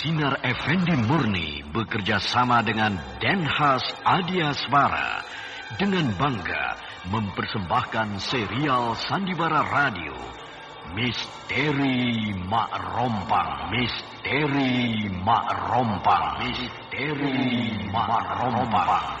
Sinar Effendi Murni bekerja sama dengan Denhas Adiaswara dengan bangga mempersembahkan serial Sandiwara Radio Misteri Mak Rompang Misteri Mak Rompang Misteri Mak Rompang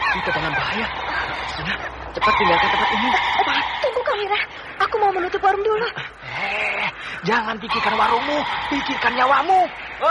kita dalam bahaya. Sudah, cepat tinggalkan tempat ini. Opa, tunggu Kamira. Aku mau menutup warung dulu. Eh, jangan pikirkan warungmu, pikirkan nyawamu. Oh,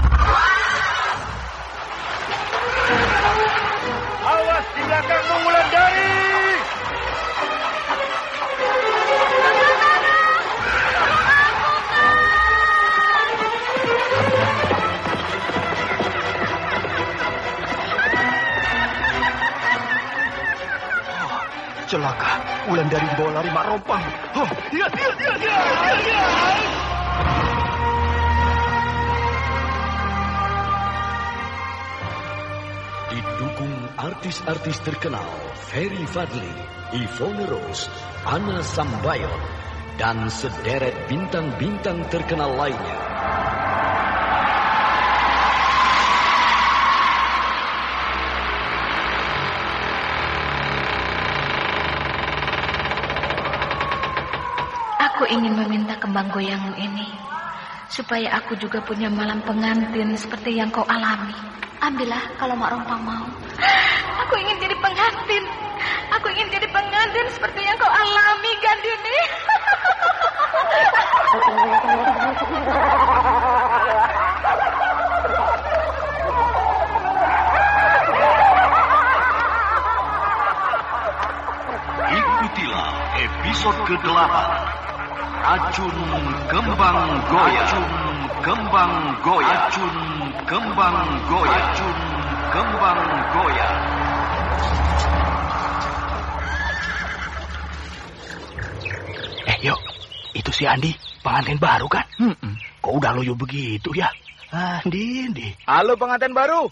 Celaka, Wulandari dibawa lari Mak Rompang. Oh, iya, iya, iya, iya, iya, iya. Didukung artis-artis terkenal Ferry Fadli, Ivone Rose, Anna Sambayon, dan sederet bintang-bintang terkenal lainnya. Ingin meminta kembang goyangmu ini. Supaya aku juga punya malam pengantin seperti yang kau alami. Ambillah kalau Mak Rompang mau. Aku ingin jadi pengantin. Aku ingin jadi pengantin seperti yang kau alami, Gandini. Ikutilah episode ke-8 Racun Kembang Goya Racun Kembang Goya Racun Kembang Goya Racun Kembang Goya Eh, yuk. Itu si Andi, pengantin baru kan? Kok udah loyo begitu ya? Andi, Andi. Halo pengantin baru.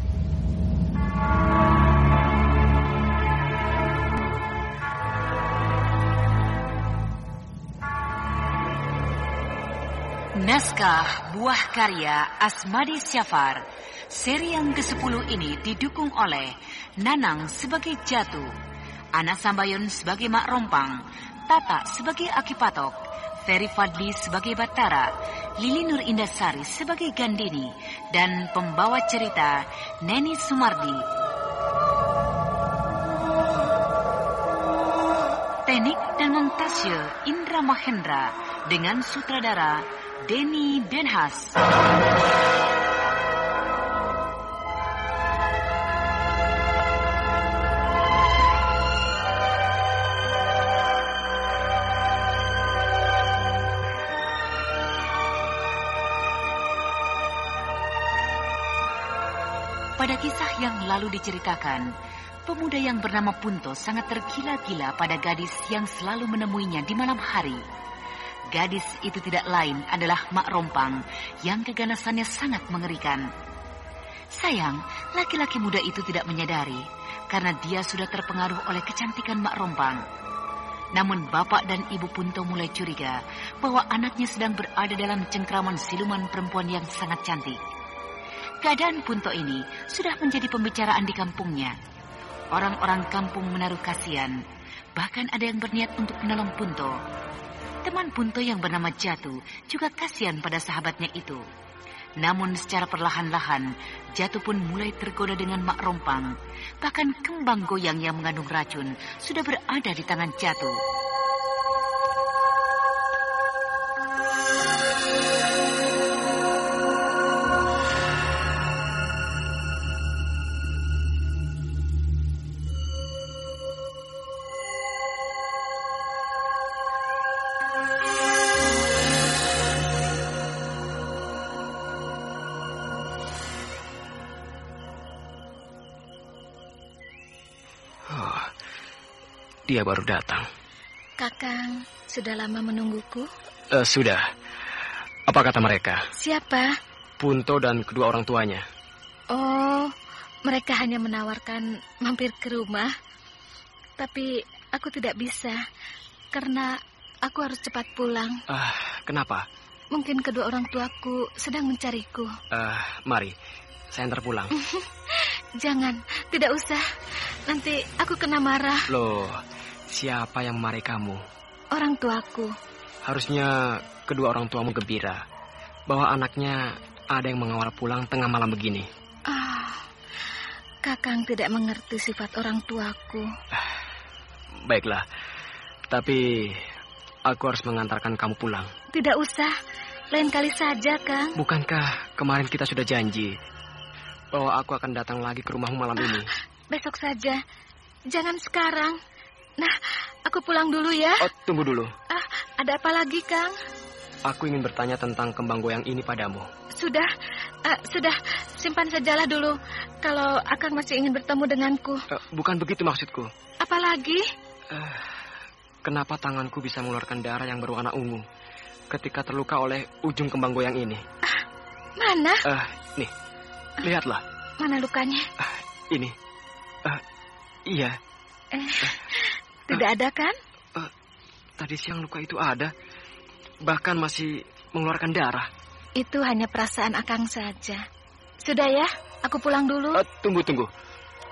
Naskah Buah Karya Asmadi Syafar. Seri yang ke-10 ini didukung oleh Nanang sebagai Jatuh Ana Sambayon sebagai Mak Rompang Tata sebagai Aki Patok Ferry Fadli sebagai Batara Lili Nur Indasari sebagai Gandini Dan pembawa cerita Neni Sumardi. Teknik dan montase Indra Mahendra dengan sutradara Denny Denhas. Pada kisah yang lalu diceritakan, pemuda yang bernama Punto sangat tergila-gila pada gadis yang selalu menemuinya di malam hari. Gadis itu tidak lain adalah Mak Rompang yang keganasannya sangat mengerikan. Sayang, laki-laki muda itu tidak menyadari karena dia sudah terpengaruh oleh kecantikan Mak Rompang. Namun bapak dan ibu Punto mulai curiga bahwa anaknya sedang berada dalam cengkraman siluman perempuan yang sangat cantik. Keadaan Punto ini sudah menjadi pembicaraan di kampungnya. Orang-orang kampung menaruh kasihan, bahkan ada yang berniat untuk menolong Punto. Teman Punto yang bernama Jatuh juga kasihan pada sahabatnya itu. Namun secara perlahan-lahan, Jatuh pun mulai tergoda dengan Mak Rompang. Bahkan kembang goyang yang mengandung racun sudah berada di tangan Jatuh. Dia baru datang. Kakang, sudah lama menungguku? Eh, sudah. Apa kata mereka? Siapa? Punto dan kedua orang tuanya. Oh, mereka hanya menawarkan mampir ke rumah. Tapi aku tidak bisa karena aku harus cepat pulang. Ah, kenapa? Mungkin kedua orang tuaku sedang mencariku. Ah, mari. Saya antar pulang. Jangan, tidak usah. Nanti aku kena marah. Loh, siapa yang memarahi kamu? Orang tuaku. Harusnya kedua orang tuamu gembira bahwa anaknya ada yang mengawal pulang tengah malam begini. Ah, Kakang tidak mengerti sifat orang tuaku. Baiklah, tapi aku harus mengantarkan kamu pulang. Tidak usah, lain kali saja, Kang. Bukankah kemarin kita sudah janji bahwa aku akan datang lagi ke rumahmu malam ini? Besok saja, jangan sekarang. Nah, aku pulang dulu ya. Oh, tunggu dulu. Ah, ada apa lagi, Kang? Aku ingin bertanya tentang kembang goyang ini padamu. Sudah, ah, sudah, simpan sajalah dulu. Kalau Akang masih ingin bertemu denganku. Eh, bukan begitu maksudku. Apalagi? Eh, kenapa tanganku bisa mengeluarkan darah yang berwarna ungu ketika terluka oleh ujung kembang goyang ini? Mana? Eh, nih, lihatlah. Mana lukanya? Ini. Eh, iya, Eh, tidak ada kan? tadi siang luka itu ada. Bahkan masih mengeluarkan darah. Itu hanya perasaan Akang saja. Sudah ya, aku pulang dulu. Eh, tunggu, tunggu.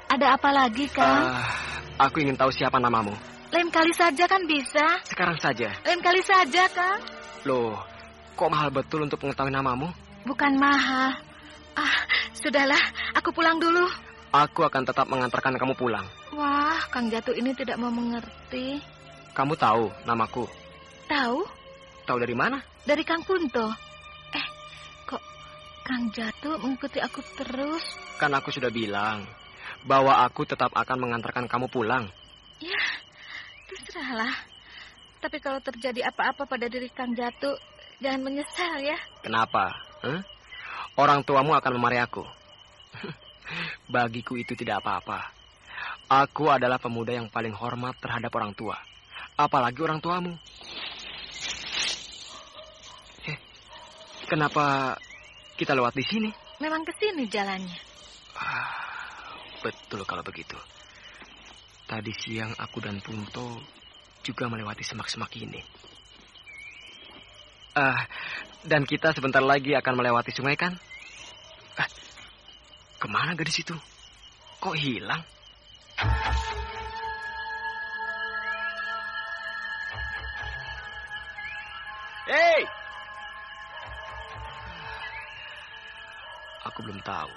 Ada apa lagi, Kang? Ah, aku ingin tahu siapa namamu. Lain kali saja kan bisa. Sekarang saja. Lain kali saja, Kang. Loh, kok mahal betul untuk mengetahui namamu? Bukan mahal. Ah, sudahlah, aku pulang dulu. Aku akan tetap mengantarkan kamu pulang. Wah, Kang Jatuh ini tidak mau mengerti. Kamu tahu namaku. Tahu? Tahu dari mana? Dari Kang Kunto. Eh, kok Kang Jatuh mengikuti aku terus? Kan aku sudah bilang bahwa aku tetap akan mengantarkan kamu pulang. Ya, terserahlah. Tapi kalau terjadi apa-apa pada diri Kang Jatuh, jangan menyesal ya. Kenapa? Hah? Orang tuamu akan memarahi aku. Bagiku itu tidak apa-apa. Aku adalah pemuda yang paling hormat terhadap orang tua. Apalagi orang tuamu. Eh, kenapa kita lewat di sini? Memang ke sini jalannya. Ah, betul kalau begitu. Tadi siang aku dan Punto juga melewati semak-semak ini. Uh, dan kita sebentar lagi akan melewati sungai kan? Uh, ke mana gadis itu? Kok hilang? Hei! Aku belum tahu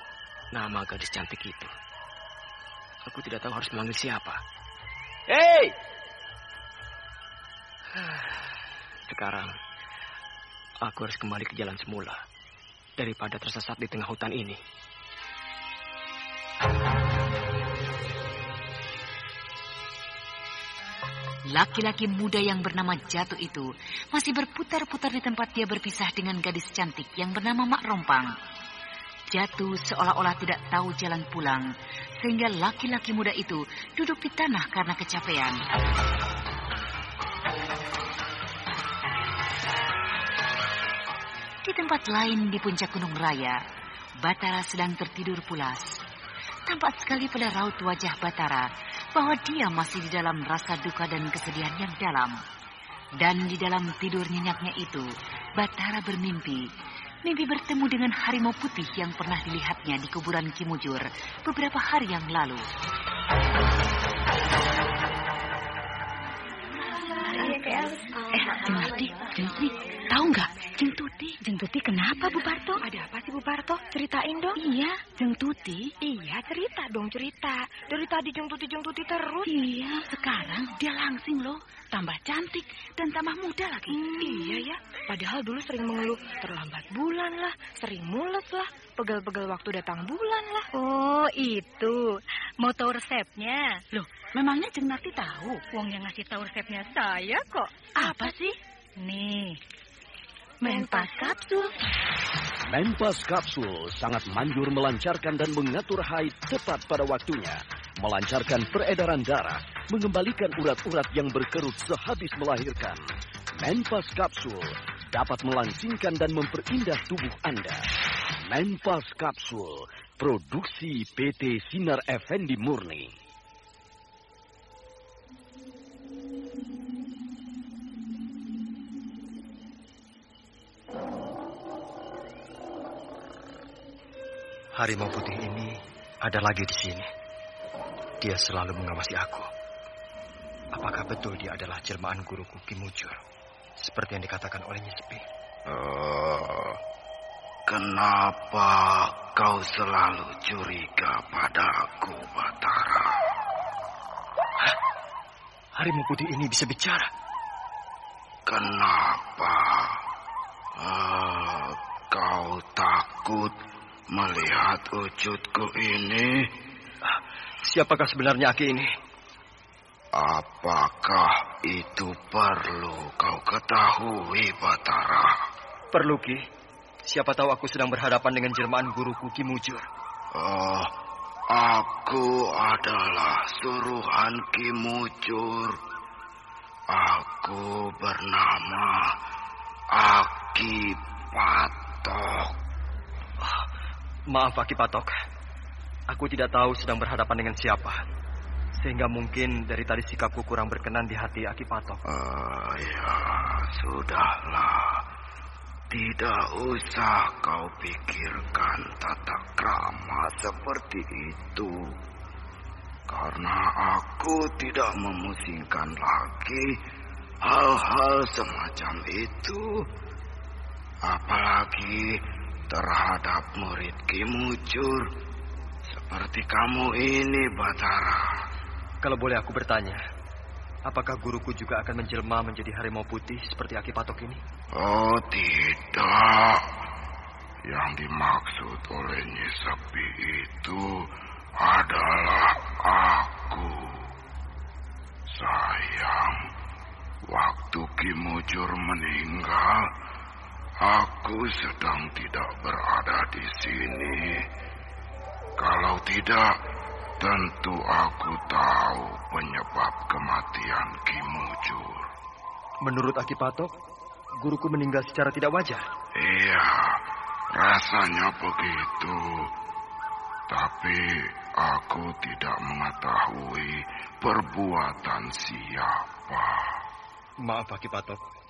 nama gadis cantik itu. Aku tidak tahu harus memanggil siapa. Hei! Sekarang, aku harus kembali ke jalan semula. Daripada tersesat di tengah hutan ini. Laki-laki muda yang bernama Jatuh itu masih berputar-putar di tempat dia berpisah dengan gadis cantik yang bernama Mak Rompang. Jatuh seolah-olah tidak tahu jalan pulang, sehingga laki-laki muda itu duduk di tanah karena kecapean. Di tempat lain di puncak Gunung Raya, Batara sedang tertidur pulas. Tampak sekali pada raut wajah Batara bahwa dia masih di dalam rasa duka dan kesedihan yang dalam. Dan di dalam tidur nyenyaknya itu, Batara bermimpi. Mimpi bertemu dengan harimau putih yang pernah dilihatnya di kuburan Kimujur beberapa hari yang lalu. Eh, Jeng Jeng tahu nggak? Jeng Tuti. Jeng Tuti kenapa Bu Parto? Ada apa sih Bu Parto? Ceritain dong. Iya, Jeng Tuti. Iya, cerita dong cerita. Dari tadi Jeng Tuti Jeng Tuti terus. Iya, sekarang dia langsing loh. Tambah cantik dan tambah muda lagi. Hmm, iya ya. Padahal dulu sering mengeluh terlambat bulan lah, sering mules lah, pegal-pegal waktu datang bulan lah. Oh, itu. Mau tahu resepnya? Loh, memangnya Jeng Narti tahu? Wong yang ngasih tahu resepnya saya kok. Apa sih? Nih, Menpas Kapsul. Menpas Kapsul sangat manjur melancarkan dan mengatur haid tepat pada waktunya. Melancarkan peredaran darah, mengembalikan urat-urat yang berkerut sehabis melahirkan. Menpas Kapsul dapat melangsingkan dan memperindah tubuh Anda. Menpas Kapsul, produksi PT Sinar Effendi Murni. Harimau putih ini ada lagi di sini. Dia selalu mengawasi aku. Apakah betul dia adalah jelmaan guruku Kimujur? Seperti yang dikatakan oleh Nyesepi. Uh, kenapa kau selalu curiga padaku, Batara? Hah? Harimau putih ini bisa bicara. Kenapa? Uh, kau takut melihat wujudku ini? Siapakah sebenarnya Aki ini? Apakah itu perlu kau ketahui, Batara? Perlu, Ki. Siapa tahu aku sedang berhadapan dengan jelmaan guruku Kimujur. Oh, aku adalah suruhan Kimujur. Aku bernama Aki Patok. Maaf, Aki Patok. Aku tidak tahu sedang berhadapan dengan siapa. Sehingga mungkin dari tadi sikapku kurang berkenan di hati Aki Patok. Uh, ya, sudahlah. Tidak usah kau pikirkan tata krama seperti itu. Karena aku tidak memusingkan lagi hal-hal semacam itu. Apalagi terhadap murid Kimujur seperti kamu ini, Batara. Kalau boleh aku bertanya, apakah guruku juga akan menjelma menjadi harimau putih seperti Aki Patok ini? Oh, tidak. Yang dimaksud oleh Nyi Sepi itu adalah aku. Sayang, waktu Kimujur meninggal, aku sedang tidak berada di sini. Kalau tidak, tentu aku tahu penyebab kematian Kimujur. Menurut Aki Patok, guruku meninggal secara tidak wajar. Iya, rasanya begitu. Tapi aku tidak mengetahui perbuatan siapa. Maaf Aki Patok.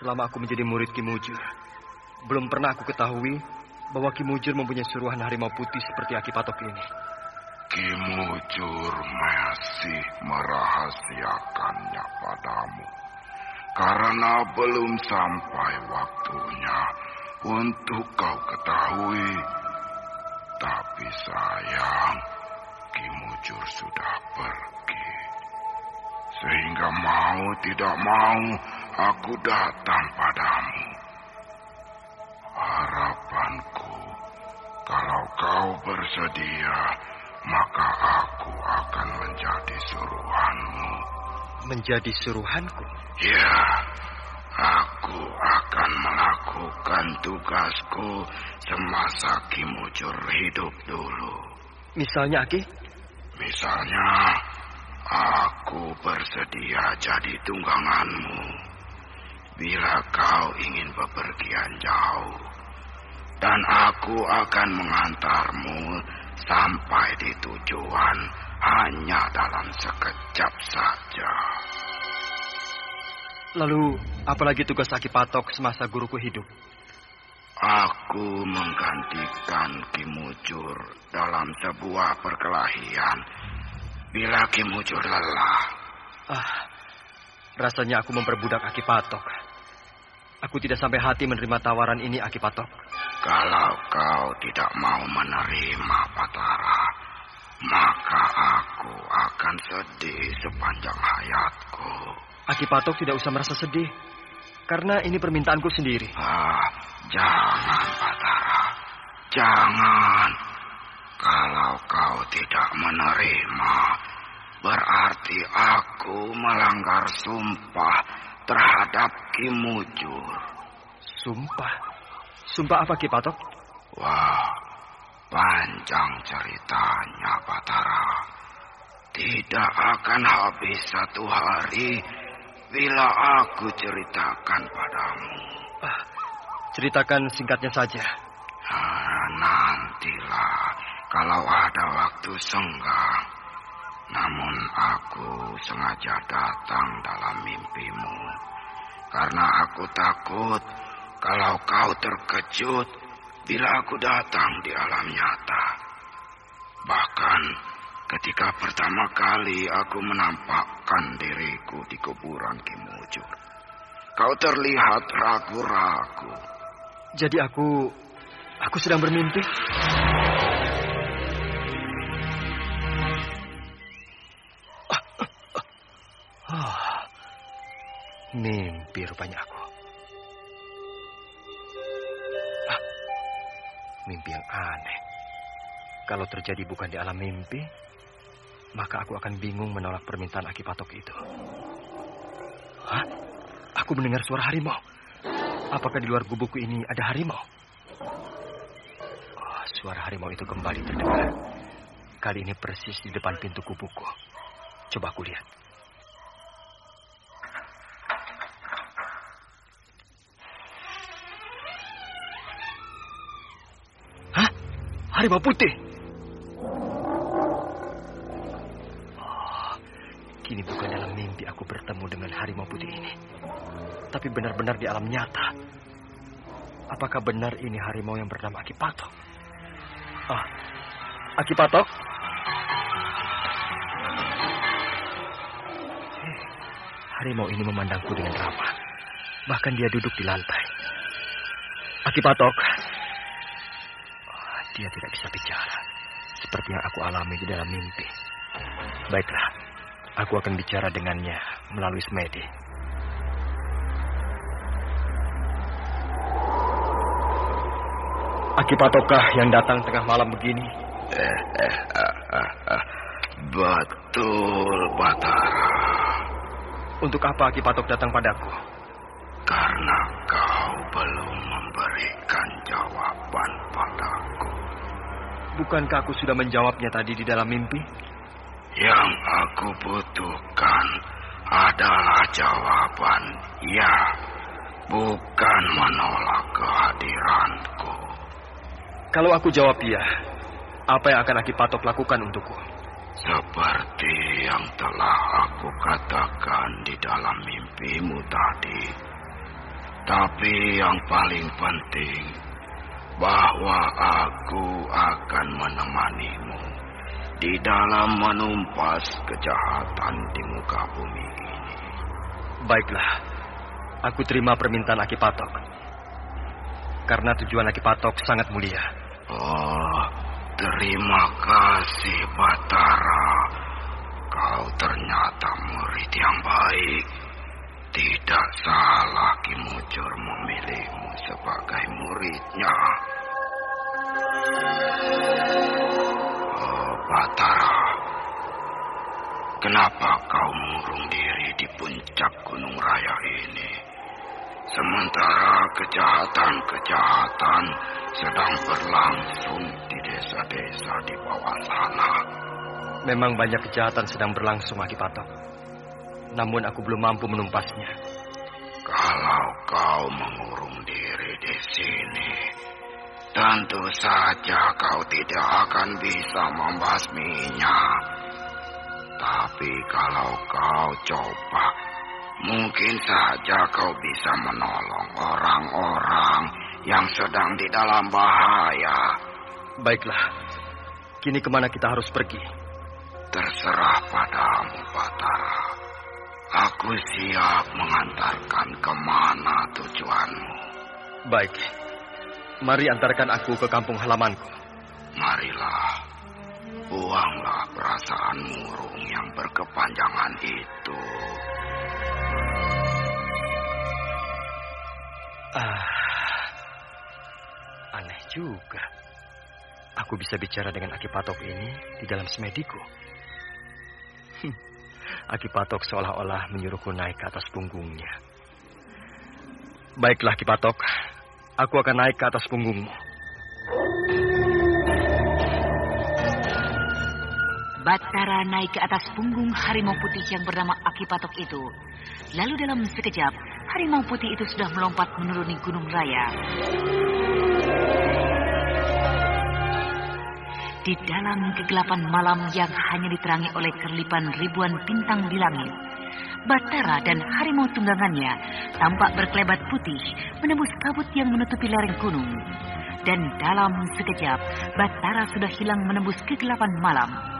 Selama aku menjadi murid Ki Mujur, belum pernah aku ketahui bahwa Ki Mujur mempunyai suruhan harimau putih seperti Aki Patok ini. Ki Mujur masih merahasiakannya padamu. Karena belum sampai waktunya untuk kau ketahui. Tapi sayang, Ki Mujur sudah pergi. Sehingga mau tidak mau aku datang padamu. Harapanku, kalau kau bersedia, maka aku akan menjadi suruhanmu. Menjadi suruhanku? Ya, aku akan melakukan tugasku semasa Kimujur hidup dulu. Misalnya, Aki? Misalnya, aku bersedia jadi tungganganmu. Bila kau ingin bepergian jauh, dan aku akan mengantarmu sampai di tujuan hanya dalam sekejap saja. Lalu, apalagi tugas Aki Patok semasa guruku hidup? Aku menggantikan Kimujur dalam sebuah perkelahian bila Kimujur lelah. Ah, rasanya aku memperbudak Aki Patok. Aku tidak sampai hati menerima tawaran ini, Aki Patok. Kalau kau tidak mau menerima Patara, maka aku akan sedih sepanjang hayatku. Aki Patok tidak usah merasa sedih. Karena ini permintaanku sendiri. Ah, jangan, Patara. Jangan. Kalau kau tidak menerima, berarti aku melanggar sumpah terhadap Kimujur. Sumpah? Sumpah apa, Ki Patok? Wah, panjang ceritanya, Patara. Tidak akan habis satu hari bila aku ceritakan padamu. Ah, ceritakan singkatnya saja. Ah, nantilah kalau ada waktu senggang. Namun aku sengaja datang dalam mimpimu. Karena aku takut kalau kau terkejut bila aku datang di alam nyata. Bahkan ketika pertama kali aku menampakkan diriku di kuburan Kimujur. Kau terlihat ragu-ragu. Jadi aku... Aku sedang bermimpi? Mimpi rupanya aku. Ah, mimpi yang aneh. Kalau terjadi bukan di alam mimpi, maka aku akan bingung menolak permintaan Aki Patok itu. Hah? Aku mendengar suara harimau. Apakah di luar gubukku ini ada harimau? Oh, suara harimau itu kembali terdengar. Kali ini persis di depan pintu gubukku. Coba aku lihat. Harimau putih? Oh, kini bukan dalam mimpi aku bertemu dengan harimau putih ini. Tapi benar-benar di alam nyata. Apakah benar ini harimau yang bernama Aki Patok? Ah, Aki Patok? Eh, harimau ini memandangku dengan ramah. Bahkan dia duduk di lantai. Aki Patok. Dia tidak bisa bicara. Seperti yang aku alami di dalam mimpi. Baiklah, aku akan bicara dengannya melalui semedi. Aki Patokah yang datang tengah malam begini? Eh, eh, ah, ah, ah. Betul, Batara. Untuk apa Aki Patok datang padaku? Karena kau belum memberikan jawaban padaku. Bukankah aku sudah menjawabnya tadi di dalam mimpi? Yang aku butuhkan adalah jawaban ya, bukan menolak kehadiranku. Kalau aku jawab iya, apa yang akan Aki Patok lakukan untukku? Seperti yang telah aku katakan di dalam mimpimu tadi. Tapi yang paling penting bahwa aku akan menemanimu di dalam menumpas kejahatan di muka bumi ini. Baiklah, aku terima permintaan Aki Patok. Karena tujuan Aki Patok sangat mulia. Oh, terima kasih Batara. Kau ternyata murid yang baik. Tidak salah Ki Mujur memilihmu sebagai muridnya. Oh, Batara. Kenapa kau mengurung diri di puncak Gunung Raya ini? Sementara kejahatan-kejahatan sedang berlangsung di desa-desa di bawah sana. Memang banyak kejahatan sedang berlangsung, Aki Patok. Namun aku belum mampu menumpasnya. Kalau kau mengurung diri di sini, tentu saja kau tidak akan bisa membasminya. Tapi kalau kau coba, mungkin saja kau bisa menolong orang-orang yang sedang di dalam bahaya. Baiklah, kini ke mana kita harus pergi? Terserah padamu, Batara. Aku siap mengantarkan ke mana tujuanmu. Baik, mari antarkan aku ke kampung halamanku. Marilah, buanglah perasaan murung yang berkepanjangan itu. Ah, aneh juga. Aku bisa bicara dengan Aki Patok ini di dalam semediku. Hm, Aki Patok seolah-olah menyuruhku naik ke atas punggungnya. Baiklah, Ki Patok. Aku akan naik ke atas punggungmu. Batara naik ke atas punggung harimau putih yang bernama Aki Patok itu. Lalu dalam sekejap, harimau putih itu sudah melompat menuruni gunung raya. Di dalam kegelapan malam yang hanya diterangi oleh kerlipan ribuan bintang di langit, Batara dan harimau tunggangannya tampak berkelebat putih menembus kabut yang menutupi lereng gunung. Dan dalam sekejap, Batara sudah hilang menembus kegelapan malam.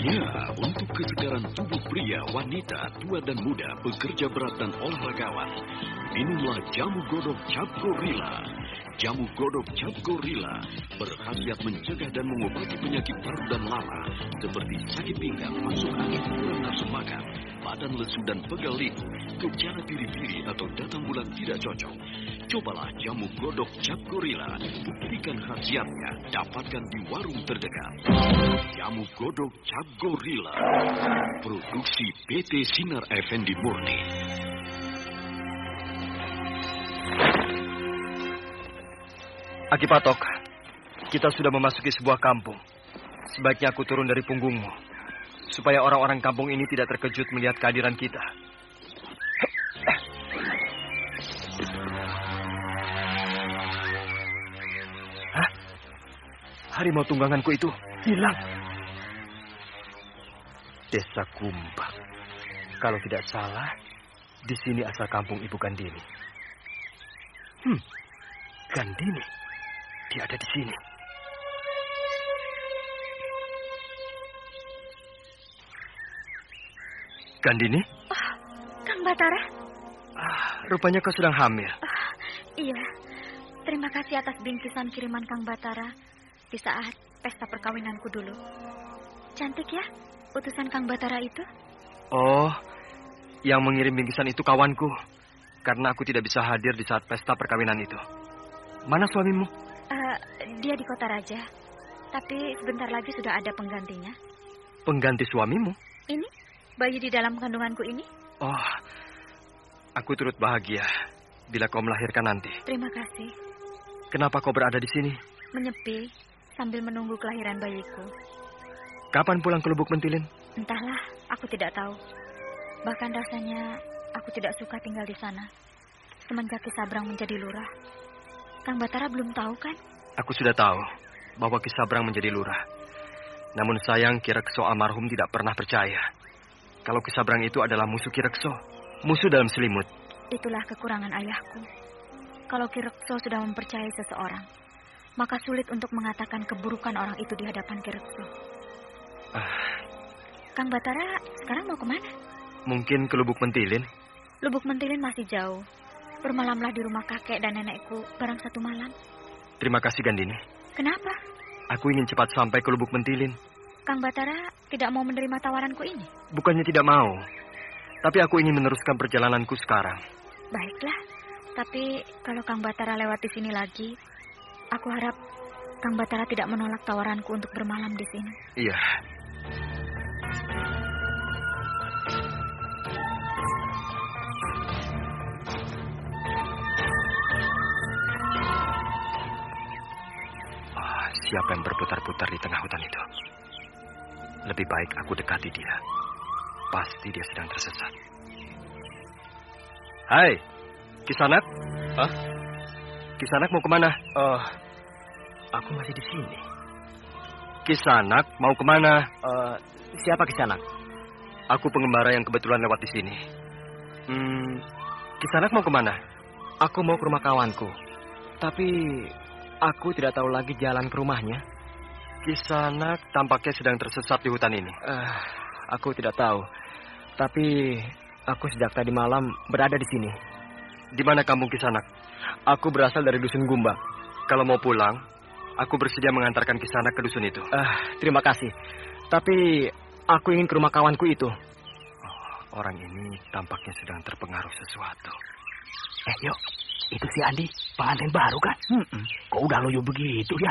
Ya, untuk kesegaran tubuh pria, wanita, tua dan muda, pekerja berat dan olahragawan, minumlah jamu godok cap gorila. Jamu godok cap gorila berkhasiat mencegah dan mengobati penyakit paru dan lama seperti sakit pinggang, masuk angin, kurang nafsu makan, badan lesu dan pegal linu, gejala biri-biri atau datang bulan tidak cocok. Cobalah jamu godok cap gorila, buktikan khasiatnya, dapatkan di warung terdekat. Jamu godok cap gorila, produksi PT Sinar Effendi Murni. Aki Patok, kita sudah memasuki sebuah kampung. Sebaiknya aku turun dari punggungmu. Supaya orang-orang kampung ini tidak terkejut melihat kehadiran kita. Hah? Harimau tungganganku itu hilang. Desa Kumbang. Kalau tidak salah, di sini asal kampung Ibu Gandini. Hmm, Gandini. Dia ada di sini. Gandini? Oh, Kang Batara? Ah, rupanya kau sedang hamil. Oh, iya. Terima kasih atas bingkisan kiriman Kang Batara di saat pesta perkawinanku dulu. Cantik ya utusan Kang Batara itu? Oh, yang mengirim bingkisan itu kawanku. Karena aku tidak bisa hadir di saat pesta perkawinan itu. Mana suamimu? Uh, dia di kota raja. Tapi sebentar lagi sudah ada penggantinya. Pengganti suamimu? Ini, bayi di dalam kandunganku ini. Oh, aku turut bahagia bila kau melahirkan nanti. Terima kasih. Kenapa kau berada di sini? Menyepi sambil menunggu kelahiran bayiku. Kapan pulang ke Lubuk Mentilin? Entahlah, aku tidak tahu. Bahkan rasanya aku tidak suka tinggal di sana. Semenjak Kisabrang menjadi lurah. Kang Batara belum tahu kan? Aku sudah tahu bahwa Kisabrang menjadi lurah. Namun sayang Kirekso almarhum tidak pernah percaya. Kalau Kisabrang itu adalah musuh Kirekso. Musuh dalam selimut. Itulah kekurangan ayahku. Kalau Kirekso sudah mempercayai seseorang, maka sulit untuk mengatakan keburukan orang itu di hadapan Kirekso. Ah, Kang Batara sekarang mau ke mana? mungkin ke Lubuk Mentilin. Lubuk Mentilin masih jauh. Bermalamlah di rumah kakek dan nenekku barang satu malam. Terima kasih Gandini. Kenapa? Aku ingin cepat sampai ke Lubuk Mentilin. Kang Batara tidak mau menerima tawaranku ini? Bukannya tidak mau. Tapi aku ingin meneruskan perjalananku sekarang. Baiklah. Tapi kalau Kang Batara lewat di sini lagi, aku harap Kang Batara tidak menolak tawaranku untuk bermalam di sini. Iya. Ah, siapa yang berputar-putar di tengah hutan itu? Lebih baik aku dekati dia. Pasti dia sedang tersesat. Hai, Kisanak. Hah? Kisanak mau ke mana? Oh, aku masih di sini. Kisanak mau ke mana? Eh, siapa Kisanak? Aku pengembara yang kebetulan lewat di sini. Hmm, Kisanak mau ke mana? Aku mau ke rumah kawanku. Tapi aku tidak tahu lagi jalan ke rumahnya. Kisanak tampaknya sedang tersesat di hutan ini. Eh, aku tidak tahu. Tapi aku sejak tadi malam berada di sini. Di mana kampung Kisanak? Aku berasal dari dusun Gumba. Kalau mau pulang, aku bersedia mengantarkan Kisanak ke dusun itu. Eh, terima kasih. Tapi aku ingin ke rumah kawanku itu. Orang ini tampaknya sedang terpengaruh sesuatu. Eh, yuk. Itu si Andi, pengantin baru kan? Hmm, kok udah loyo begitu ya?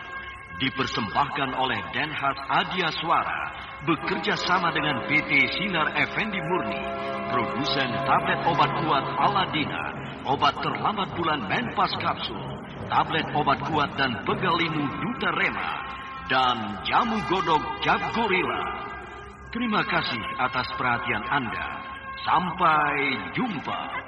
dipersembahkan oleh Denhas Adia Suara bekerja sama dengan PT Sinar Effendi Murni produsen tablet obat kuat Aladina obat terlambat bulan Menpas Kapsul tablet obat kuat dan pegalimu Duta Rema dan jamu godok Jab Gorilla Terima kasih atas perhatian Anda. Sampai jumpa.